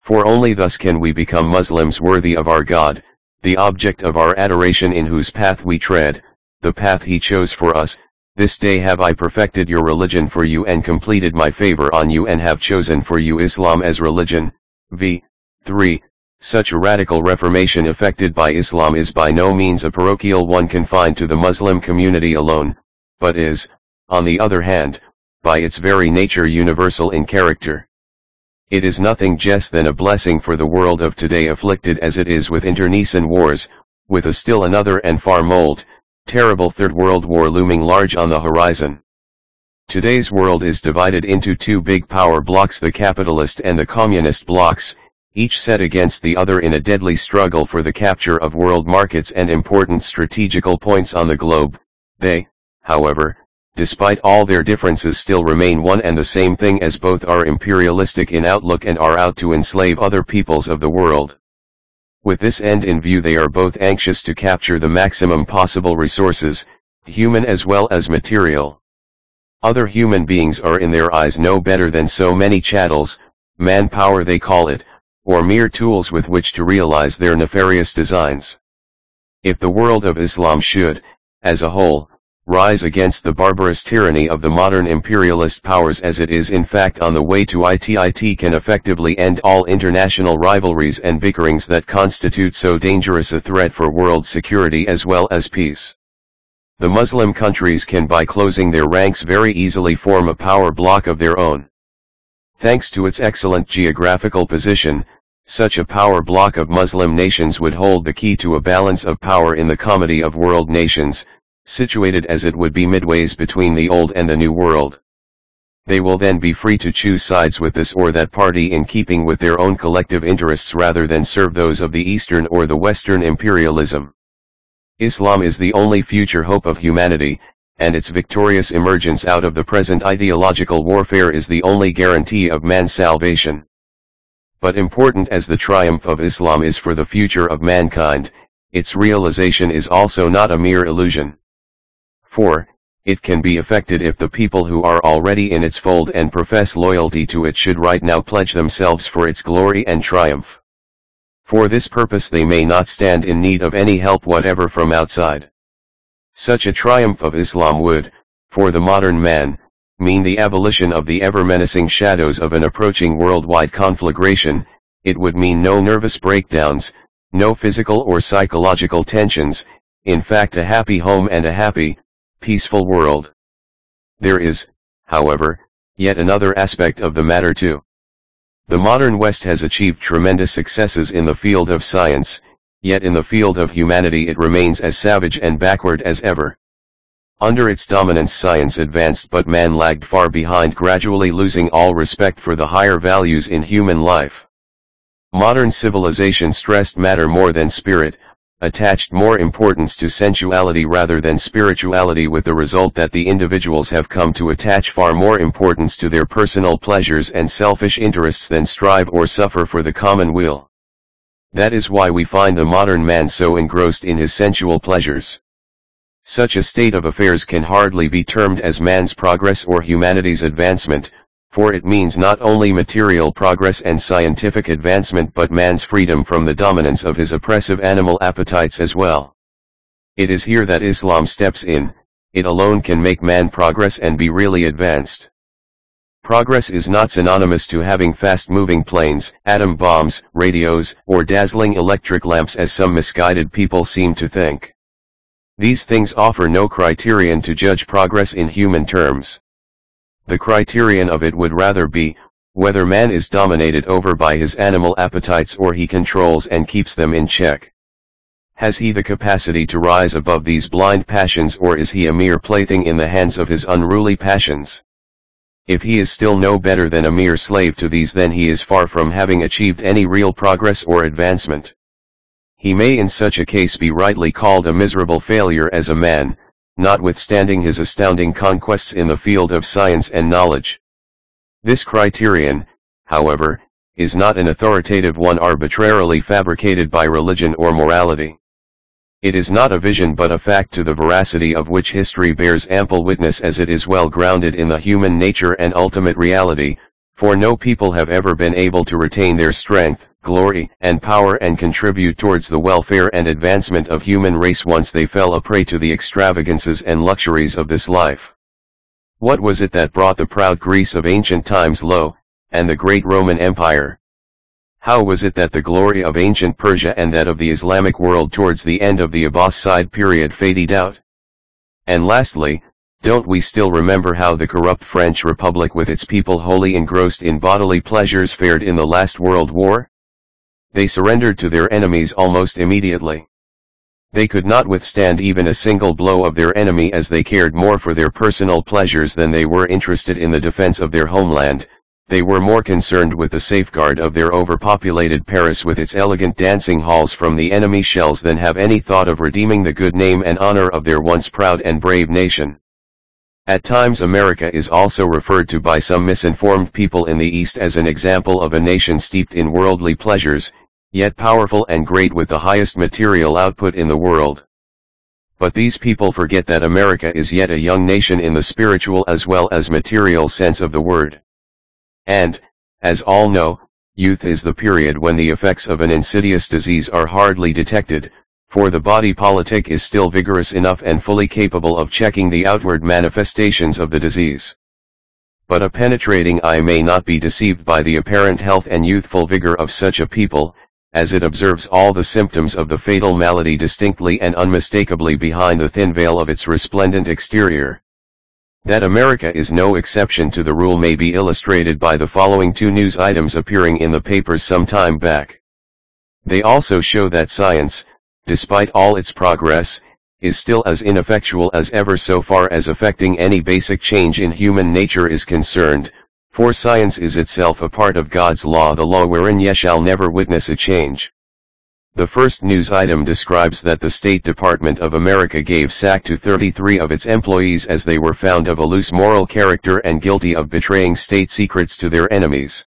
For only thus can we become Muslims worthy of our God, the object of our adoration in whose path we tread, the path he chose for us, this day have I perfected your religion for you and completed my favor on you and have chosen for you Islam as religion. v. 3. Such a radical reformation effected by Islam is by no means a parochial one confined to the Muslim community alone, but is, on the other hand, by its very nature universal in character. It is nothing less than a blessing for the world of today afflicted as it is with internecine wars, with a still another and far mold, terrible Third World War looming large on the horizon. Today's world is divided into two big power blocks the capitalist and the communist blocks, each set against the other in a deadly struggle for the capture of world markets and important strategical points on the globe. They, however, despite all their differences still remain one and the same thing as both are imperialistic in outlook and are out to enslave other peoples of the world. With this end in view they are both anxious to capture the maximum possible resources, human as well as material. Other human beings are in their eyes no better than so many chattels, manpower they call it, or mere tools with which to realize their nefarious designs. If the world of Islam should, as a whole, rise against the barbarous tyranny of the modern imperialist powers as it is in fact on the way to it it can effectively end all international rivalries and bickerings that constitute so dangerous a threat for world security as well as peace. The Muslim countries can by closing their ranks very easily form a power block of their own. Thanks to its excellent geographical position, such a power block of Muslim nations would hold the key to a balance of power in the comedy of world nations, situated as it would be midways between the old and the new world. They will then be free to choose sides with this or that party in keeping with their own collective interests rather than serve those of the Eastern or the Western imperialism. Islam is the only future hope of humanity, and its victorious emergence out of the present ideological warfare is the only guarantee of man's salvation. But important as the triumph of Islam is for the future of mankind, its realization is also not a mere illusion. 4. It can be effected if the people who are already in its fold and profess loyalty to it should right now pledge themselves for its glory and triumph. For this purpose they may not stand in need of any help whatever from outside. Such a triumph of Islam would, for the modern man, mean the abolition of the ever-menacing shadows of an approaching worldwide conflagration, it would mean no nervous breakdowns, no physical or psychological tensions, in fact a happy home and a happy, peaceful world. There is, however, yet another aspect of the matter too. The modern West has achieved tremendous successes in the field of science, yet in the field of humanity it remains as savage and backward as ever. Under its dominance science advanced but man lagged far behind gradually losing all respect for the higher values in human life. Modern civilization stressed matter more than spirit, attached more importance to sensuality rather than spirituality with the result that the individuals have come to attach far more importance to their personal pleasures and selfish interests than strive or suffer for the common weal. That is why we find the modern man so engrossed in his sensual pleasures. Such a state of affairs can hardly be termed as man's progress or humanity's advancement, for it means not only material progress and scientific advancement but man's freedom from the dominance of his oppressive animal appetites as well. It is here that Islam steps in, it alone can make man progress and be really advanced. Progress is not synonymous to having fast-moving planes, atom bombs, radios, or dazzling electric lamps as some misguided people seem to think. These things offer no criterion to judge progress in human terms. The criterion of it would rather be, whether man is dominated over by his animal appetites or he controls and keeps them in check. Has he the capacity to rise above these blind passions or is he a mere plaything in the hands of his unruly passions? If he is still no better than a mere slave to these then he is far from having achieved any real progress or advancement. He may in such a case be rightly called a miserable failure as a man, notwithstanding his astounding conquests in the field of science and knowledge. This criterion, however, is not an authoritative one arbitrarily fabricated by religion or morality. It is not a vision but a fact to the veracity of which history bears ample witness as it is well grounded in the human nature and ultimate reality, for no people have ever been able to retain their strength, glory, and power and contribute towards the welfare and advancement of human race once they fell a prey to the extravagances and luxuries of this life. What was it that brought the proud Greece of ancient times low, and the great Roman Empire? How was it that the glory of ancient Persia and that of the Islamic world towards the end of the Abbasid period faded out? And lastly, don't we still remember how the corrupt French Republic with its people wholly engrossed in bodily pleasures fared in the last World War? They surrendered to their enemies almost immediately. They could not withstand even a single blow of their enemy as they cared more for their personal pleasures than they were interested in the defense of their homeland, they were more concerned with the safeguard of their overpopulated Paris with its elegant dancing halls from the enemy shells than have any thought of redeeming the good name and honor of their once proud and brave nation. At times America is also referred to by some misinformed people in the East as an example of a nation steeped in worldly pleasures, yet powerful and great with the highest material output in the world. But these people forget that America is yet a young nation in the spiritual as well as material sense of the word. And, as all know, youth is the period when the effects of an insidious disease are hardly detected, for the body politic is still vigorous enough and fully capable of checking the outward manifestations of the disease. But a penetrating eye may not be deceived by the apparent health and youthful vigor of such a people, as it observes all the symptoms of the fatal malady distinctly and unmistakably behind the thin veil of its resplendent exterior. That America is no exception to the rule may be illustrated by the following two news items appearing in the papers some time back. They also show that science, despite all its progress, is still as ineffectual as ever so far as affecting any basic change in human nature is concerned, for science is itself a part of God's law the law wherein ye shall never witness a change. The first news item describes that the State Department of America gave sack to 33 of its employees as they were found of a loose moral character and guilty of betraying state secrets to their enemies.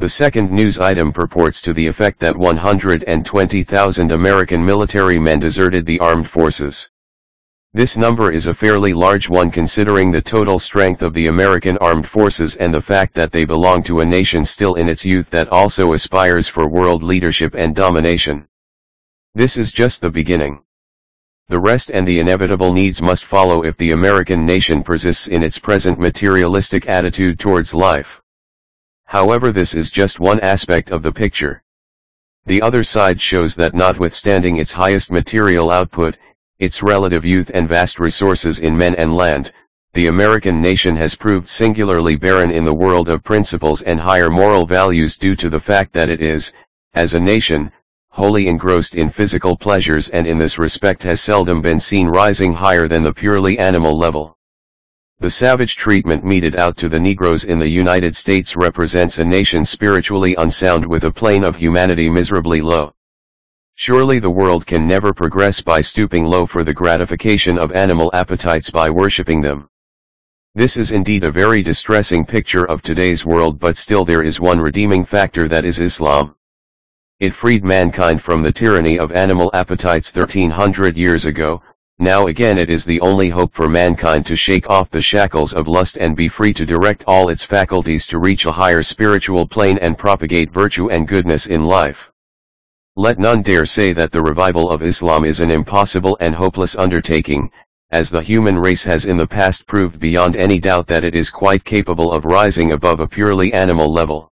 The second news item purports to the effect that 120,000 American military men deserted the armed forces. This number is a fairly large one considering the total strength of the American armed forces and the fact that they belong to a nation still in its youth that also aspires for world leadership and domination. This is just the beginning. The rest and the inevitable needs must follow if the American nation persists in its present materialistic attitude towards life. However this is just one aspect of the picture. The other side shows that notwithstanding its highest material output, its relative youth and vast resources in men and land, the American nation has proved singularly barren in the world of principles and higher moral values due to the fact that it is, as a nation, wholly engrossed in physical pleasures and in this respect has seldom been seen rising higher than the purely animal level. The savage treatment meted out to the Negroes in the United States represents a nation spiritually unsound with a plane of humanity miserably low. Surely the world can never progress by stooping low for the gratification of animal appetites by worshipping them. This is indeed a very distressing picture of today's world but still there is one redeeming factor that is Islam. It freed mankind from the tyranny of animal appetites 1300 years ago, now again it is the only hope for mankind to shake off the shackles of lust and be free to direct all its faculties to reach a higher spiritual plane and propagate virtue and goodness in life. Let none dare say that the revival of Islam is an impossible and hopeless undertaking, as the human race has in the past proved beyond any doubt that it is quite capable of rising above a purely animal level.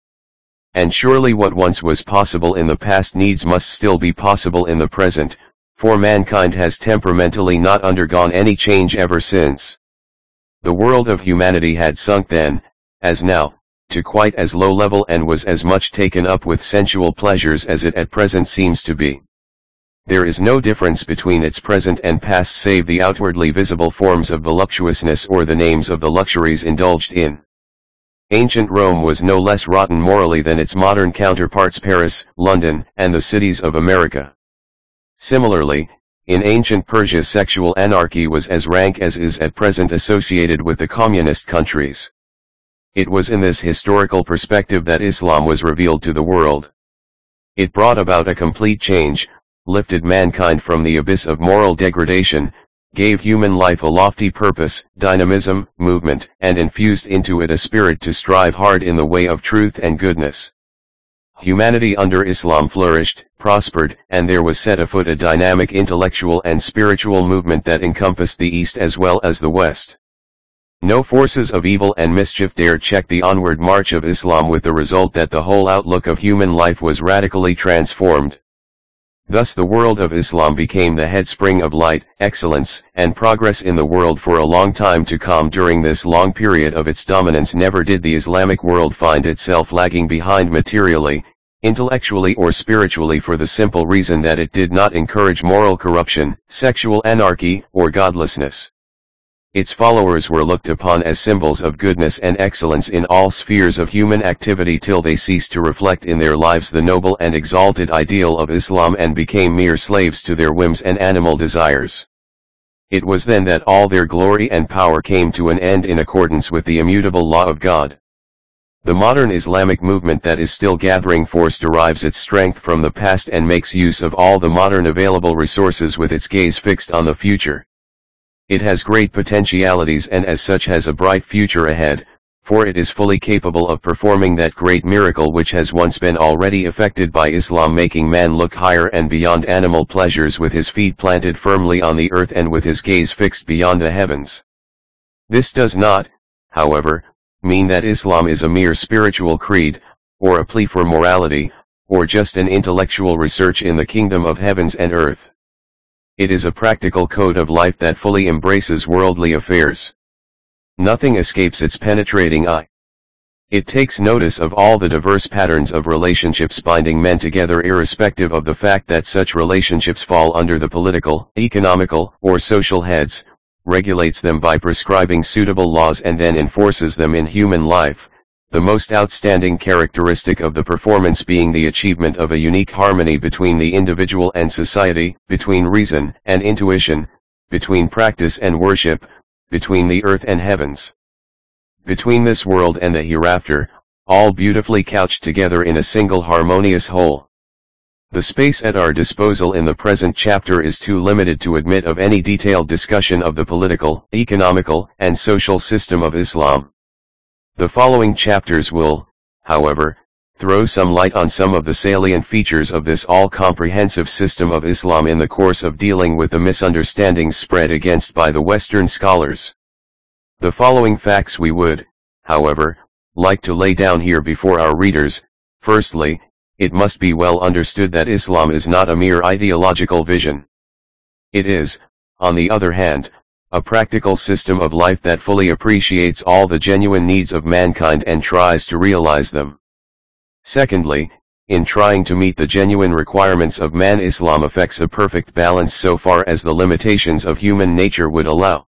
And surely what once was possible in the past needs must still be possible in the present, for mankind has temperamentally not undergone any change ever since. The world of humanity had sunk then, as now, to quite as low level and was as much taken up with sensual pleasures as it at present seems to be. There is no difference between its present and past save the outwardly visible forms of voluptuousness or the names of the luxuries indulged in. Ancient Rome was no less rotten morally than its modern counterparts Paris, London, and the cities of America. Similarly, in ancient Persia sexual anarchy was as rank as is at present associated with the communist countries. It was in this historical perspective that Islam was revealed to the world. It brought about a complete change, lifted mankind from the abyss of moral degradation, gave human life a lofty purpose, dynamism, movement, and infused into it a spirit to strive hard in the way of truth and goodness. Humanity under Islam flourished, prospered, and there was set afoot a dynamic intellectual and spiritual movement that encompassed the East as well as the West. No forces of evil and mischief dared check the onward march of Islam with the result that the whole outlook of human life was radically transformed. Thus the world of Islam became the headspring of light, excellence, and progress in the world for a long time to come during this long period of its dominance never did the Islamic world find itself lagging behind materially, intellectually or spiritually for the simple reason that it did not encourage moral corruption, sexual anarchy, or godlessness. Its followers were looked upon as symbols of goodness and excellence in all spheres of human activity till they ceased to reflect in their lives the noble and exalted ideal of Islam and became mere slaves to their whims and animal desires. It was then that all their glory and power came to an end in accordance with the immutable law of God. The modern Islamic movement that is still gathering force derives its strength from the past and makes use of all the modern available resources with its gaze fixed on the future. It has great potentialities and as such has a bright future ahead, for it is fully capable of performing that great miracle which has once been already effected by Islam making man look higher and beyond animal pleasures with his feet planted firmly on the earth and with his gaze fixed beyond the heavens. This does not, however, mean that Islam is a mere spiritual creed, or a plea for morality, or just an intellectual research in the kingdom of heavens and earth. It is a practical code of life that fully embraces worldly affairs. Nothing escapes its penetrating eye. It takes notice of all the diverse patterns of relationships binding men together irrespective of the fact that such relationships fall under the political, economical, or social heads, regulates them by prescribing suitable laws and then enforces them in human life, the most outstanding characteristic of the performance being the achievement of a unique harmony between the individual and society, between reason and intuition, between practice and worship, between the earth and heavens. Between this world and the hereafter, all beautifully couched together in a single harmonious whole. The space at our disposal in the present chapter is too limited to admit of any detailed discussion of the political, economical, and social system of Islam. The following chapters will, however, throw some light on some of the salient features of this all-comprehensive system of Islam in the course of dealing with the misunderstandings spread against by the Western scholars. The following facts we would, however, like to lay down here before our readers, firstly, it must be well understood that Islam is not a mere ideological vision. It is, on the other hand, a practical system of life that fully appreciates all the genuine needs of mankind and tries to realize them. Secondly, in trying to meet the genuine requirements of man Islam affects a perfect balance so far as the limitations of human nature would allow.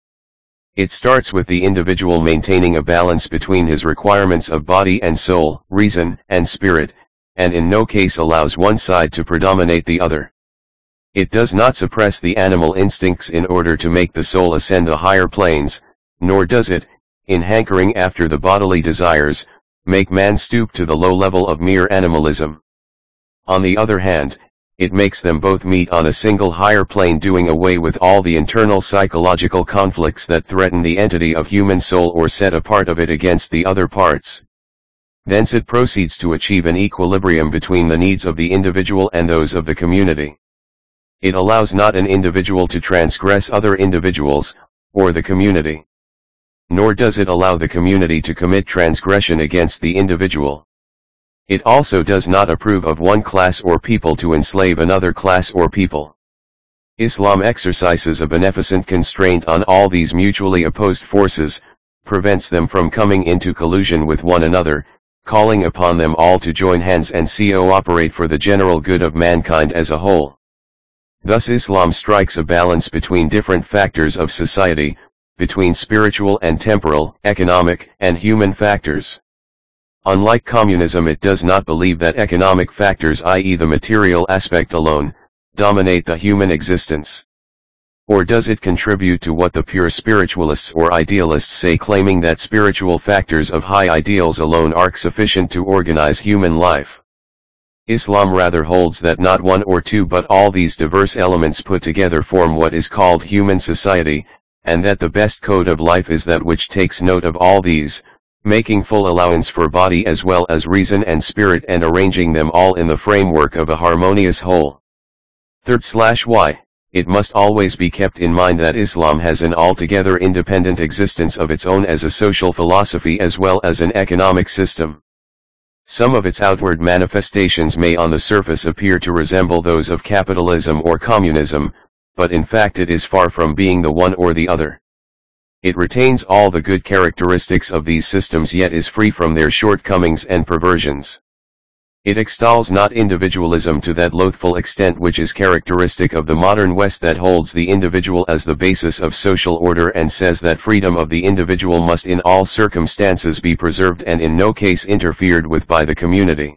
It starts with the individual maintaining a balance between his requirements of body and soul, reason and spirit, and in no case allows one side to predominate the other. It does not suppress the animal instincts in order to make the soul ascend the higher planes, nor does it, in hankering after the bodily desires, make man stoop to the low level of mere animalism. On the other hand, it makes them both meet on a single higher plane doing away with all the internal psychological conflicts that threaten the entity of human soul or set a part of it against the other parts. Thence it proceeds to achieve an equilibrium between the needs of the individual and those of the community. It allows not an individual to transgress other individuals, or the community nor does it allow the community to commit transgression against the individual. It also does not approve of one class or people to enslave another class or people. Islam exercises a beneficent constraint on all these mutually opposed forces, prevents them from coming into collusion with one another, calling upon them all to join hands and co-operate for the general good of mankind as a whole. Thus Islam strikes a balance between different factors of society, between spiritual and temporal, economic, and human factors. Unlike communism it does not believe that economic factors i.e. the material aspect alone, dominate the human existence. Or does it contribute to what the pure spiritualists or idealists say claiming that spiritual factors of high ideals alone are sufficient to organize human life? Islam rather holds that not one or two but all these diverse elements put together form what is called human society, and that the best code of life is that which takes note of all these, making full allowance for body as well as reason and spirit and arranging them all in the framework of a harmonious whole. Third slash y, it must always be kept in mind that Islam has an altogether independent existence of its own as a social philosophy as well as an economic system. Some of its outward manifestations may on the surface appear to resemble those of capitalism or communism, but in fact it is far from being the one or the other. It retains all the good characteristics of these systems yet is free from their shortcomings and perversions. It extols not individualism to that loathful extent which is characteristic of the modern West that holds the individual as the basis of social order and says that freedom of the individual must in all circumstances be preserved and in no case interfered with by the community.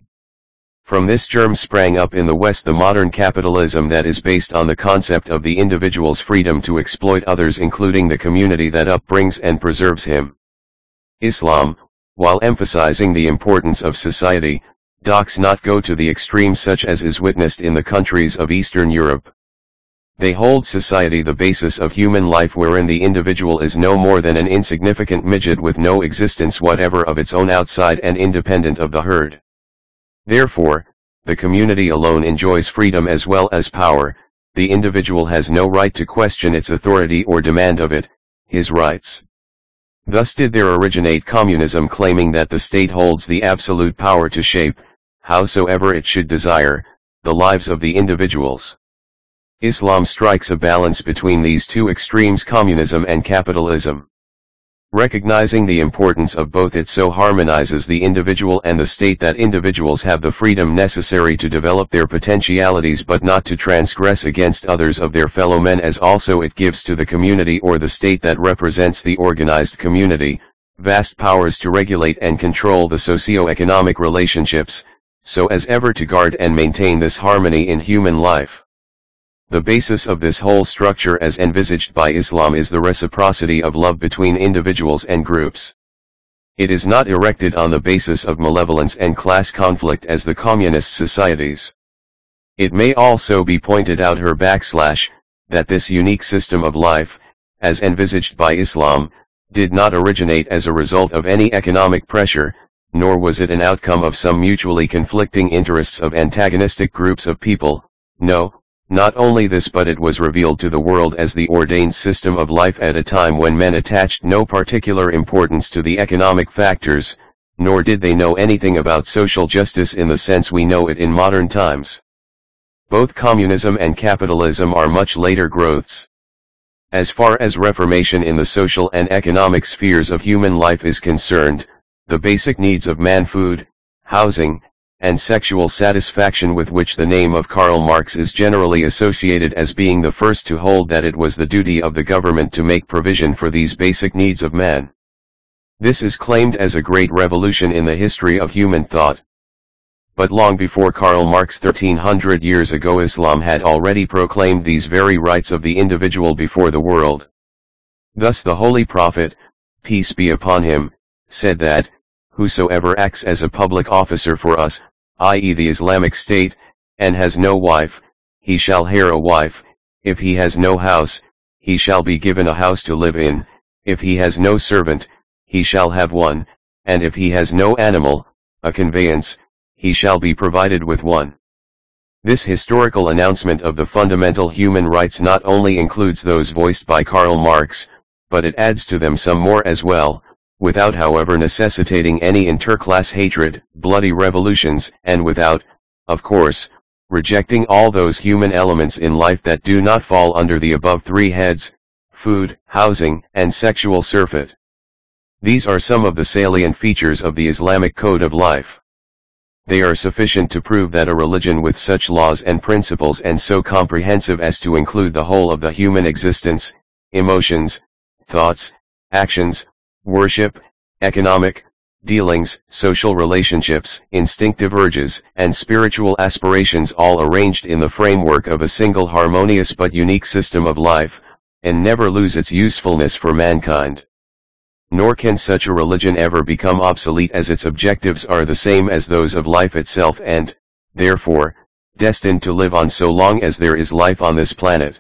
From this germ sprang up in the West the modern capitalism that is based on the concept of the individual's freedom to exploit others including the community that upbrings and preserves him. Islam, while emphasizing the importance of society, docs not go to the extreme such as is witnessed in the countries of Eastern Europe. They hold society the basis of human life wherein the individual is no more than an insignificant midget with no existence whatever of its own outside and independent of the herd. Therefore, the community alone enjoys freedom as well as power, the individual has no right to question its authority or demand of it, his rights. Thus did there originate communism claiming that the state holds the absolute power to shape, howsoever it should desire, the lives of the individuals. Islam strikes a balance between these two extremes communism and capitalism. Recognizing the importance of both it so harmonizes the individual and the state that individuals have the freedom necessary to develop their potentialities but not to transgress against others of their fellow men as also it gives to the community or the state that represents the organized community, vast powers to regulate and control the socio-economic relationships, so as ever to guard and maintain this harmony in human life. The basis of this whole structure as envisaged by Islam is the reciprocity of love between individuals and groups. It is not erected on the basis of malevolence and class conflict as the communist societies. It may also be pointed out her backslash, that this unique system of life, as envisaged by Islam, did not originate as a result of any economic pressure, nor was it an outcome of some mutually conflicting interests of antagonistic groups of people, no, not only this but it was revealed to the world as the ordained system of life at a time when men attached no particular importance to the economic factors, nor did they know anything about social justice in the sense we know it in modern times. Both communism and capitalism are much later growths. As far as reformation in the social and economic spheres of human life is concerned, the basic needs of man food, housing, and sexual satisfaction with which the name of Karl Marx is generally associated as being the first to hold that it was the duty of the government to make provision for these basic needs of man. This is claimed as a great revolution in the history of human thought. But long before Karl Marx 1300 years ago Islam had already proclaimed these very rights of the individual before the world. Thus the Holy Prophet, peace be upon him, said that, whosoever acts as a public officer for us, i.e. the Islamic State, and has no wife, he shall hire a wife, if he has no house, he shall be given a house to live in, if he has no servant, he shall have one, and if he has no animal, a conveyance, he shall be provided with one. This historical announcement of the fundamental human rights not only includes those voiced by Karl Marx, but it adds to them some more as well, without however necessitating any interclass hatred, bloody revolutions, and without, of course, rejecting all those human elements in life that do not fall under the above three heads, food, housing, and sexual surfeit. These are some of the salient features of the Islamic code of life they are sufficient to prove that a religion with such laws and principles and so comprehensive as to include the whole of the human existence, emotions, thoughts, actions, worship, economic, dealings, social relationships, instinctive urges, and spiritual aspirations all arranged in the framework of a single harmonious but unique system of life, and never lose its usefulness for mankind nor can such a religion ever become obsolete as its objectives are the same as those of life itself and, therefore, destined to live on so long as there is life on this planet.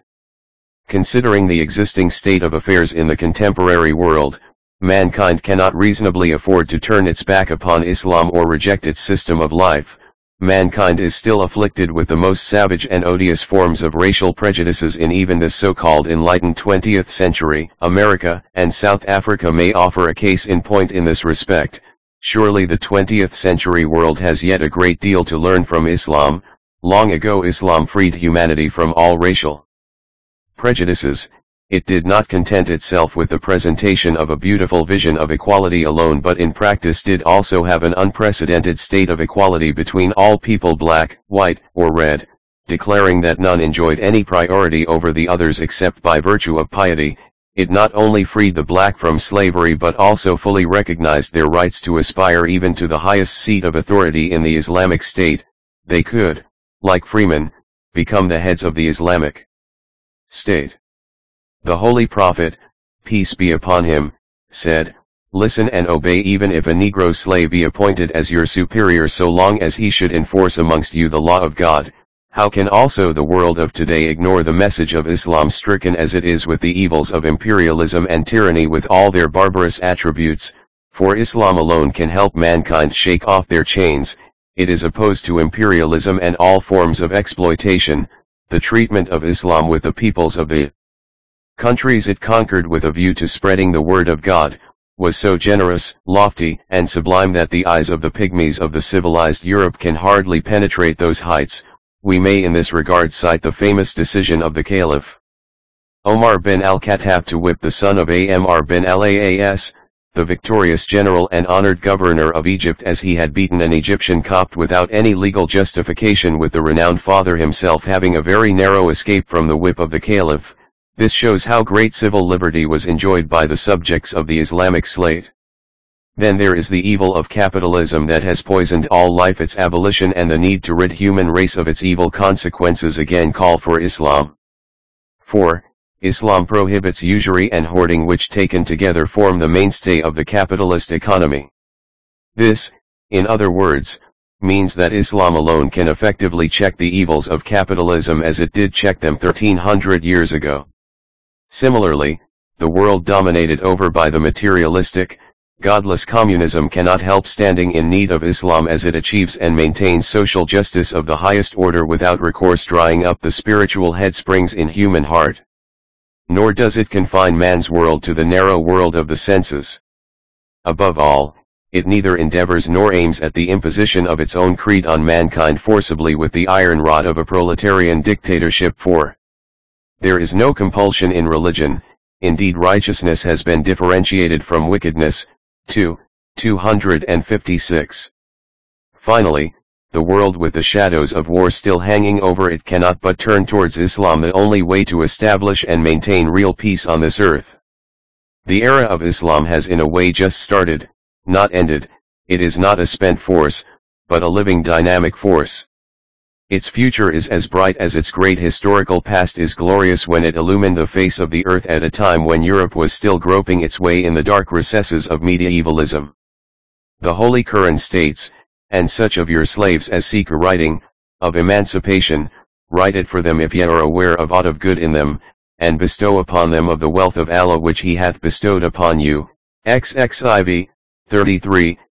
Considering the existing state of affairs in the contemporary world, mankind cannot reasonably afford to turn its back upon Islam or reject its system of life, mankind is still afflicted with the most savage and odious forms of racial prejudices in even the so-called enlightened 20th century. America and South Africa may offer a case in point in this respect. Surely the 20th century world has yet a great deal to learn from Islam. Long ago Islam freed humanity from all racial prejudices, it did not content itself with the presentation of a beautiful vision of equality alone but in practice did also have an unprecedented state of equality between all people black, white, or red, declaring that none enjoyed any priority over the others except by virtue of piety, it not only freed the black from slavery but also fully recognized their rights to aspire even to the highest seat of authority in the Islamic State, they could, like freemen, become the heads of the Islamic State. The Holy Prophet, peace be upon him, said, Listen and obey even if a Negro slave be appointed as your superior so long as he should enforce amongst you the law of God. How can also the world of today ignore the message of Islam stricken as it is with the evils of imperialism and tyranny with all their barbarous attributes, for Islam alone can help mankind shake off their chains, it is opposed to imperialism and all forms of exploitation, the treatment of Islam with the peoples of the countries it conquered with a view to spreading the word of God, was so generous, lofty, and sublime that the eyes of the pygmies of the civilized Europe can hardly penetrate those heights, we may in this regard cite the famous decision of the Caliph Omar bin al-Khattab to whip the son of Amr bin al-As, the victorious general and honored governor of Egypt as he had beaten an Egyptian Copt without any legal justification with the renowned father himself having a very narrow escape from the whip of the Caliph. This shows how great civil liberty was enjoyed by the subjects of the Islamic slate. Then there is the evil of capitalism that has poisoned all life its abolition and the need to rid human race of its evil consequences again call for Islam. For, Islam prohibits usury and hoarding which taken together form the mainstay of the capitalist economy. This, in other words, means that Islam alone can effectively check the evils of capitalism as it did check them 1300 years ago. Similarly, the world dominated over by the materialistic, godless communism cannot help standing in need of Islam as it achieves and maintains social justice of the highest order without recourse drying up the spiritual headsprings in human heart. Nor does it confine man's world to the narrow world of the senses. Above all, it neither endeavors nor aims at the imposition of its own creed on mankind forcibly with the iron rod of a proletarian dictatorship for. There is no compulsion in religion, indeed righteousness has been differentiated from wickedness, 2, 256. Finally, the world with the shadows of war still hanging over it cannot but turn towards Islam the only way to establish and maintain real peace on this earth. The era of Islam has in a way just started, not ended, it is not a spent force, but a living dynamic force. Its future is as bright as its great historical past is glorious when it illumined the face of the earth at a time when Europe was still groping its way in the dark recesses of medievalism. The Holy Quran states, and such of your slaves as seek a writing, of emancipation, write it for them if ye are aware of aught of good in them, and bestow upon them of the wealth of Allah which he hath bestowed upon you. XXIV, 33,